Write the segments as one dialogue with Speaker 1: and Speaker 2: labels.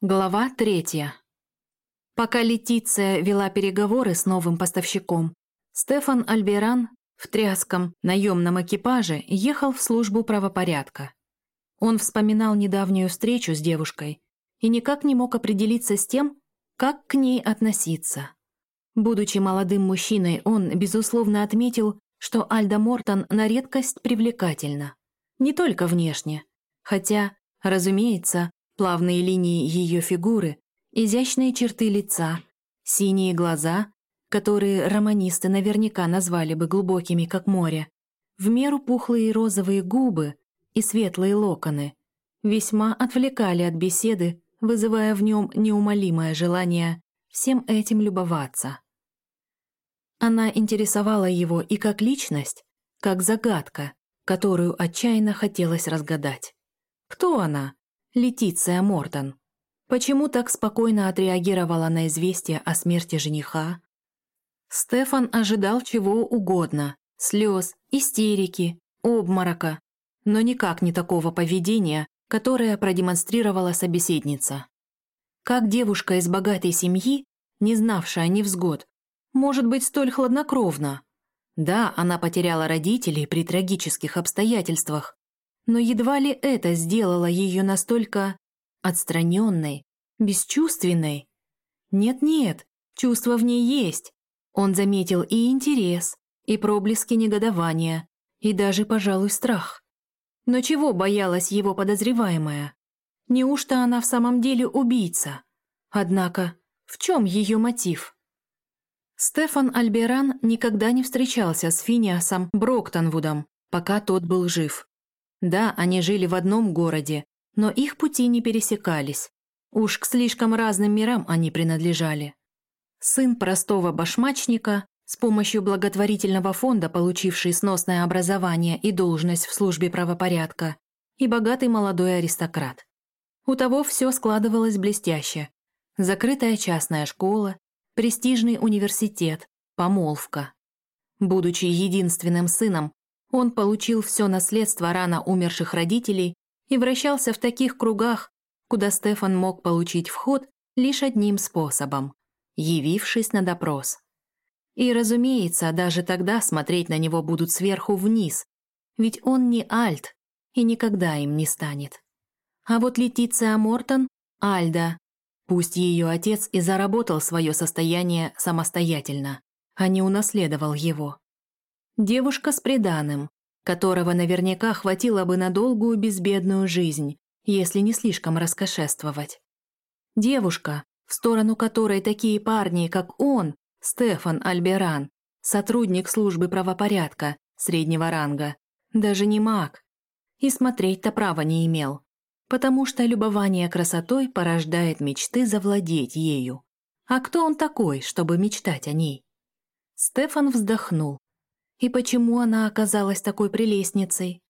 Speaker 1: Глава третья. Пока Летиция вела переговоры с новым поставщиком, Стефан Альберан в тряском наемном экипаже ехал в службу правопорядка. Он вспоминал недавнюю встречу с девушкой и никак не мог определиться с тем, как к ней относиться. Будучи молодым мужчиной, он, безусловно, отметил, что Альда Мортон на редкость привлекательна. Не только внешне, хотя, разумеется, Плавные линии ее фигуры, изящные черты лица, синие глаза, которые романисты наверняка назвали бы глубокими, как море, в меру пухлые розовые губы и светлые локоны, весьма отвлекали от беседы, вызывая в нем неумолимое желание всем этим любоваться. Она интересовала его и как личность, как загадка, которую отчаянно хотелось разгадать. Кто она? Летиция Мортон. Почему так спокойно отреагировала на известие о смерти жениха? Стефан ожидал чего угодно – слез, истерики, обморока, но никак не такого поведения, которое продемонстрировала собеседница. Как девушка из богатой семьи, не знавшая невзгод, может быть столь хладнокровна? Да, она потеряла родителей при трагических обстоятельствах, но едва ли это сделало ее настолько отстраненной, бесчувственной. Нет-нет, чувство в ней есть. Он заметил и интерес, и проблески негодования, и даже, пожалуй, страх. Но чего боялась его подозреваемая? Неужто она в самом деле убийца? Однако, в чем ее мотив? Стефан Альберан никогда не встречался с Финиасом Броктонвудом, пока тот был жив. Да, они жили в одном городе, но их пути не пересекались. Уж к слишком разным мирам они принадлежали. Сын простого башмачника, с помощью благотворительного фонда получивший сносное образование и должность в службе правопорядка, и богатый молодой аристократ. У того все складывалось блестяще. Закрытая частная школа, престижный университет, помолвка. Будучи единственным сыном, он получил все наследство рано умерших родителей и вращался в таких кругах, куда Стефан мог получить вход лишь одним способом – явившись на допрос. И, разумеется, даже тогда смотреть на него будут сверху вниз, ведь он не Альт и никогда им не станет. А вот Летиция Мортон – Альда. Пусть ее отец и заработал свое состояние самостоятельно, а не унаследовал его. Девушка с приданым, которого наверняка хватило бы на долгую безбедную жизнь, если не слишком раскошествовать. Девушка, в сторону которой такие парни, как он, Стефан Альберан, сотрудник службы правопорядка среднего ранга, даже не маг, и смотреть-то права не имел, потому что любование красотой порождает мечты завладеть ею. А кто он такой, чтобы мечтать о ней? Стефан вздохнул. И почему она оказалась такой прелестницей?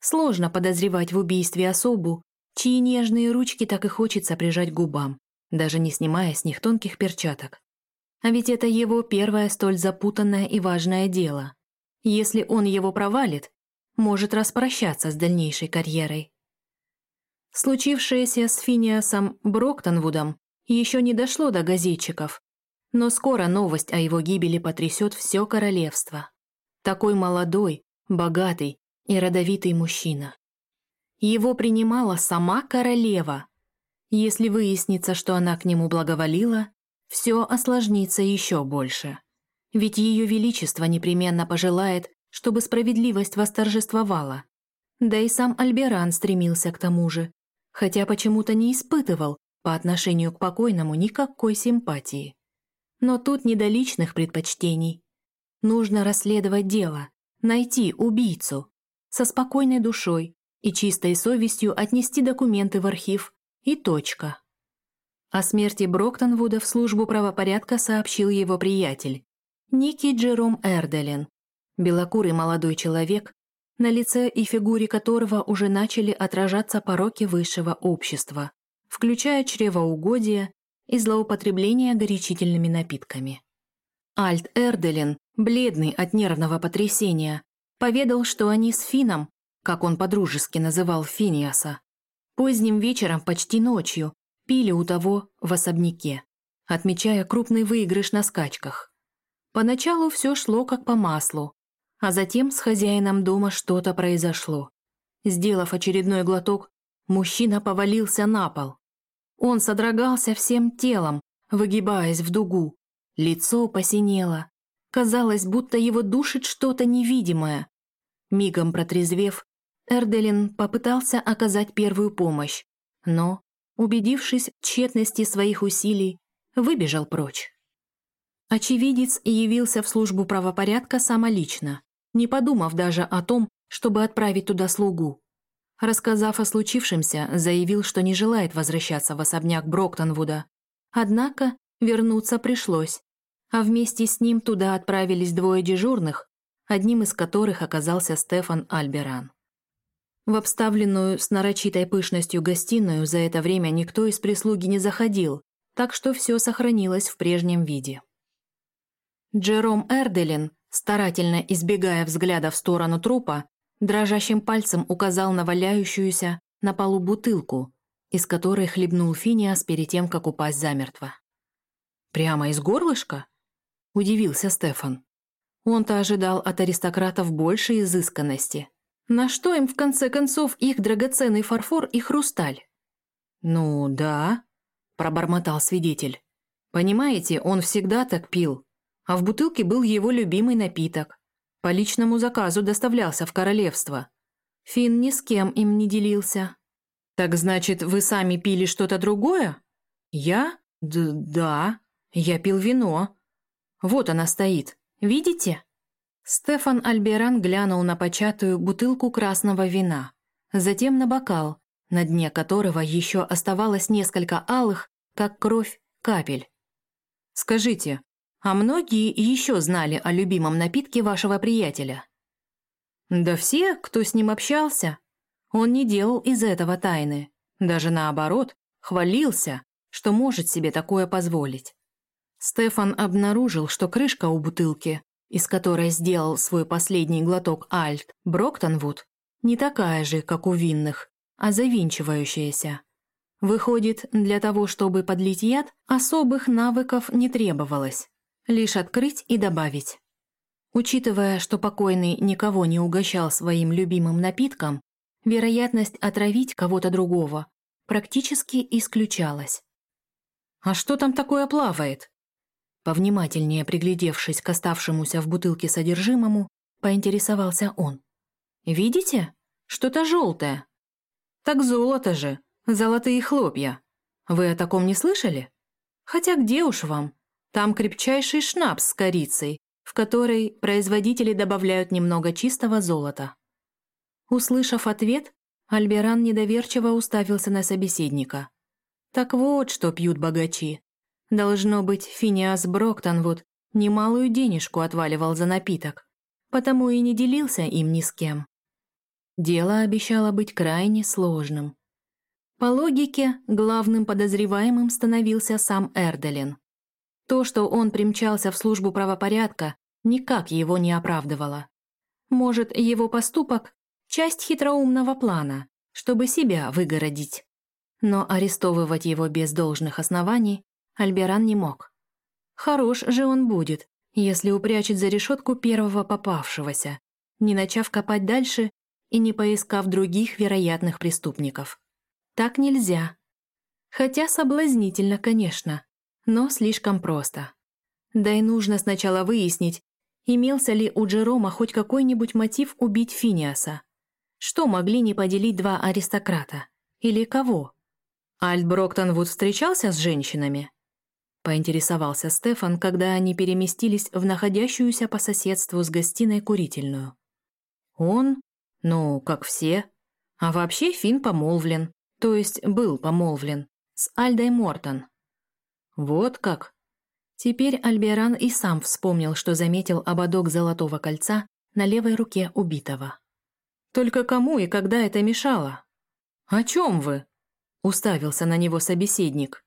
Speaker 1: Сложно подозревать в убийстве особу, чьи нежные ручки так и хочется прижать губам, даже не снимая с них тонких перчаток. А ведь это его первое столь запутанное и важное дело. Если он его провалит, может распрощаться с дальнейшей карьерой. Случившееся с Финиасом Броктонвудом еще не дошло до газетчиков, но скоро новость о его гибели потрясет все королевство. Такой молодой, богатый и родовитый мужчина. Его принимала сама королева. Если выяснится, что она к нему благоволила, все осложнится еще больше. Ведь ее величество непременно пожелает, чтобы справедливость восторжествовала. Да и сам Альберан стремился к тому же, хотя почему-то не испытывал по отношению к покойному никакой симпатии. Но тут не до личных предпочтений. Нужно расследовать дело, найти убийцу, со спокойной душой и чистой совестью отнести документы в архив и точка. О смерти Броктонвуда в службу правопорядка сообщил его приятель, Ники Джером Эрделин, белокурый молодой человек, на лице и фигуре которого уже начали отражаться пороки высшего общества, включая чревоугодие и злоупотребления горячительными напитками. Альт Эрделин, бледный от нервного потрясения, поведал, что они с Фином, как он подружески называл Финиаса, поздним вечером почти ночью пили у того в особняке, отмечая крупный выигрыш на скачках. Поначалу все шло как по маслу, а затем с хозяином дома что-то произошло. Сделав очередной глоток, мужчина повалился на пол. Он содрогался всем телом, выгибаясь в дугу. Лицо посинело. Казалось, будто его душит что-то невидимое. Мигом протрезвев, Эрделин попытался оказать первую помощь, но, убедившись в тщетности своих усилий, выбежал прочь. Очевидец явился в службу правопорядка самолично, не подумав даже о том, чтобы отправить туда слугу. Рассказав о случившемся, заявил, что не желает возвращаться в особняк Броктонвуда. Однако вернуться пришлось, а вместе с ним туда отправились двое дежурных, одним из которых оказался Стефан Альберан. В обставленную с нарочитой пышностью гостиную за это время никто из прислуги не заходил, так что все сохранилось в прежнем виде. Джером Эрделин, старательно избегая взгляда в сторону трупа, дрожащим пальцем указал на валяющуюся на полу бутылку, из которой хлебнул Финиас перед тем, как упасть замертво. «Прямо из горлышка?» – удивился Стефан. Он-то ожидал от аристократов большей изысканности. На что им, в конце концов, их драгоценный фарфор и хрусталь? «Ну, да», – пробормотал свидетель. «Понимаете, он всегда так пил, а в бутылке был его любимый напиток. По личному заказу доставлялся в королевство. Фин ни с кем им не делился. «Так значит, вы сами пили что-то другое?» «Я? Д да. Я пил вино. Вот она стоит. Видите?» Стефан Альберан глянул на початую бутылку красного вина, затем на бокал, на дне которого еще оставалось несколько алых, как кровь, капель. «Скажите, а многие еще знали о любимом напитке вашего приятеля. Да все, кто с ним общался. Он не делал из этого тайны. Даже наоборот, хвалился, что может себе такое позволить. Стефан обнаружил, что крышка у бутылки, из которой сделал свой последний глоток Альт Броктонвуд, не такая же, как у винных, а завинчивающаяся. Выходит, для того, чтобы подлить яд, особых навыков не требовалось. Лишь открыть и добавить. Учитывая, что покойный никого не угощал своим любимым напитком, вероятность отравить кого-то другого практически исключалась. «А что там такое плавает?» Повнимательнее приглядевшись к оставшемуся в бутылке содержимому, поинтересовался он. «Видите? Что-то желтое». «Так золото же, золотые хлопья. Вы о таком не слышали? Хотя где уж вам, там крепчайший шнапс с корицей, в который производители добавляют немного чистого золота. Услышав ответ, Альберан недоверчиво уставился на собеседника. Так вот, что пьют богачи. Должно быть, Финиас Броктонвуд немалую денежку отваливал за напиток, потому и не делился им ни с кем. Дело обещало быть крайне сложным. По логике, главным подозреваемым становился сам Эрделин. То, что он примчался в службу правопорядка, никак его не оправдывало. Может, его поступок – часть хитроумного плана, чтобы себя выгородить. Но арестовывать его без должных оснований Альберан не мог. Хорош же он будет, если упрячет за решетку первого попавшегося, не начав копать дальше и не поискав других вероятных преступников. Так нельзя. Хотя соблазнительно, конечно но слишком просто. Да и нужно сначала выяснить, имелся ли у Джерома хоть какой-нибудь мотив убить Финиаса. Что могли не поделить два аристократа? Или кого? Альт Броктонвуд встречался с женщинами? Поинтересовался Стефан, когда они переместились в находящуюся по соседству с гостиной курительную. Он? Ну, как все. А вообще Фин помолвлен, то есть был помолвлен, с Альдой Мортон. Вот как? Теперь Альберан и сам вспомнил, что заметил ободок золотого кольца на левой руке убитого. Только кому и когда это мешало? О чем вы? Уставился на него собеседник.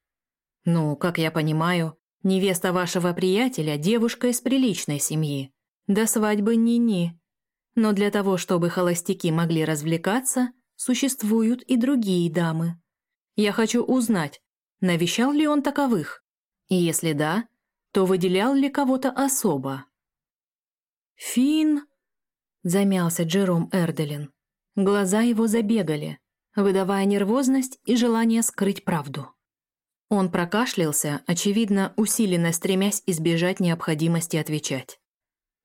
Speaker 1: Ну, как я понимаю, невеста вашего приятеля – девушка из приличной семьи. До свадьбы ни-ни. Но для того, чтобы холостяки могли развлекаться, существуют и другие дамы. Я хочу узнать, навещал ли он таковых? И если да, то выделял ли кого-то особо? «Фин!» – замялся Джером Эрделин. Глаза его забегали, выдавая нервозность и желание скрыть правду. Он прокашлялся, очевидно, усиленно стремясь избежать необходимости отвечать.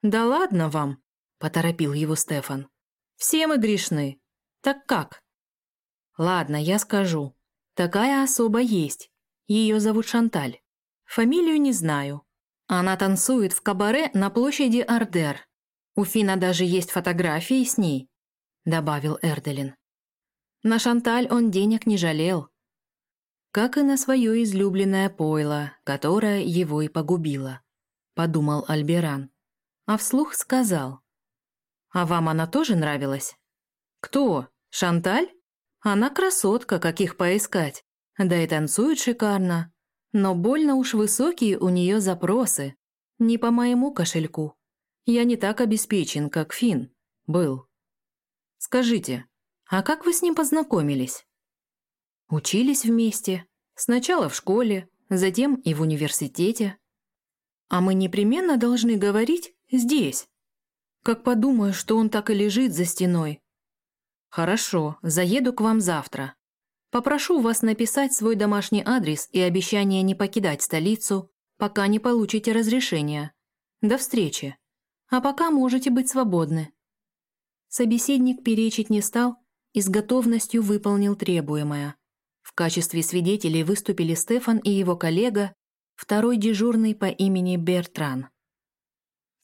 Speaker 1: «Да ладно вам!» – поторопил его Стефан. «Все мы грешны. Так как?» «Ладно, я скажу. Такая особа есть. Ее зовут Шанталь. Фамилию не знаю. Она танцует в кабаре на площади Ардер. У Фина даже есть фотографии с ней», – добавил Эрделин. На Шанталь он денег не жалел. Как и на свое излюбленное пойло, которое его и погубило, подумал Альберан. А вслух сказал. «А вам она тоже нравилась?» «Кто? Шанталь? Она красотка, каких поискать. Да и танцует шикарно. Но больно уж высокие у нее запросы. Не по моему кошельку. Я не так обеспечен, как Фин был. Скажите, а как вы с ним познакомились? Учились вместе. Сначала в школе, затем и в университете. А мы непременно должны говорить здесь. Как подумаю, что он так и лежит за стеной. Хорошо, заеду к вам завтра. Попрошу вас написать свой домашний адрес и обещание не покидать столицу, пока не получите разрешения. До встречи. А пока можете быть свободны». Собеседник перечить не стал и с готовностью выполнил требуемое. В качестве свидетелей выступили Стефан и его коллега, второй дежурный по имени Бертран.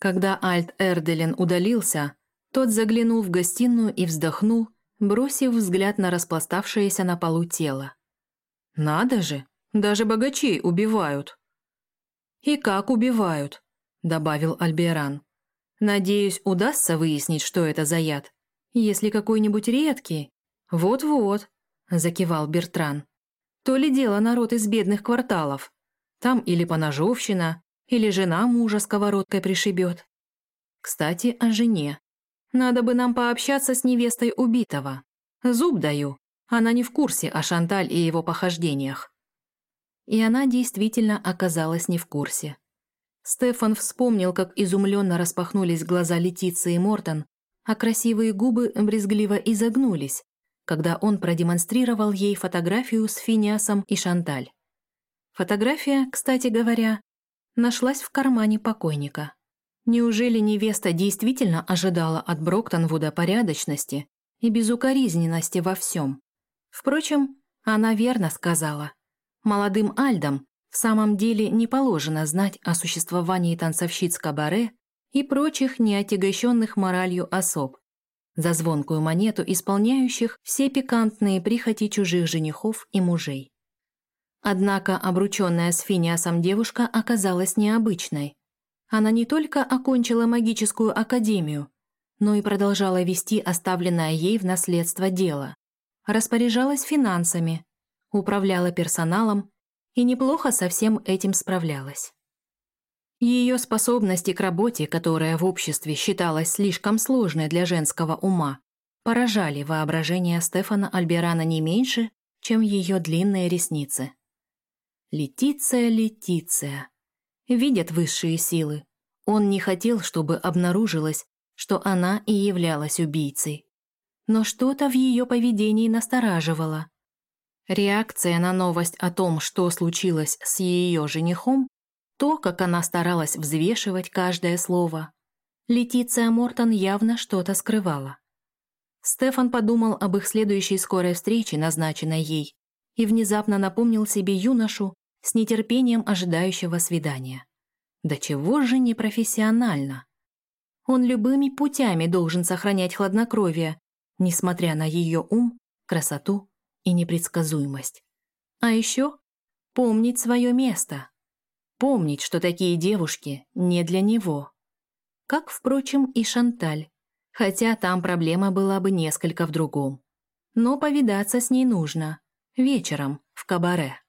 Speaker 1: Когда Альт Эрделен удалился, тот заглянул в гостиную и вздохнул, бросив взгляд на распластавшееся на полу тело. «Надо же, даже богачей убивают!» «И как убивают?» – добавил Альберан. «Надеюсь, удастся выяснить, что это за яд. Если какой-нибудь редкий...» «Вот-вот», – закивал Бертран. «То ли дело народ из бедных кварталов. Там или поножовщина, или жена мужа сковородкой пришибет. Кстати, о жене. Надо бы нам пообщаться с невестой убитого. Зуб даю. Она не в курсе о Шанталь и его похождениях. И она действительно оказалась не в курсе. Стефан вспомнил, как изумленно распахнулись глаза Летиции и Мортон, а красивые губы брезгливо изогнулись, когда он продемонстрировал ей фотографию с Финиасом и Шанталь. Фотография, кстати говоря, нашлась в кармане покойника. Неужели невеста действительно ожидала от Броктонвуда порядочности и безукоризненности во всем? Впрочем, она верно сказала. Молодым Альдам в самом деле не положено знать о существовании танцовщиц кабаре и прочих неотягощенных моралью особ, за звонкую монету исполняющих все пикантные прихоти чужих женихов и мужей. Однако обрученная с Финиасом девушка оказалась необычной. Она не только окончила магическую академию, но и продолжала вести оставленное ей в наследство дело. Распоряжалась финансами, управляла персоналом и неплохо со всем этим справлялась. Ее способности к работе, которая в обществе считалась слишком сложной для женского ума, поражали воображение Стефана Альберана не меньше, чем ее длинные ресницы. Летиция, Летиция видят высшие силы. Он не хотел, чтобы обнаружилось, что она и являлась убийцей. Но что-то в ее поведении настораживало. Реакция на новость о том, что случилось с ее женихом, то, как она старалась взвешивать каждое слово. Летиция Мортон явно что-то скрывала. Стефан подумал об их следующей скорой встрече, назначенной ей, и внезапно напомнил себе юношу, с нетерпением ожидающего свидания. Да чего же непрофессионально? Он любыми путями должен сохранять хладнокровие, несмотря на ее ум, красоту и непредсказуемость. А еще помнить свое место. Помнить, что такие девушки не для него. Как, впрочем, и Шанталь, хотя там проблема была бы несколько в другом. Но повидаться с ней нужно. Вечером в кабаре.